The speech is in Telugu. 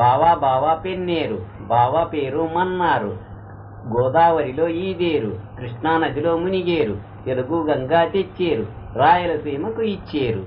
బావా బావా పెన్నేరు బావా పేరు మన్నారు. గోదావరిలో ఈదేరు కృష్ణానదిలో మునిగేరు తెలుగు గంగా తెచ్చేరు రాయలసీమకు ఇచ్చేరు.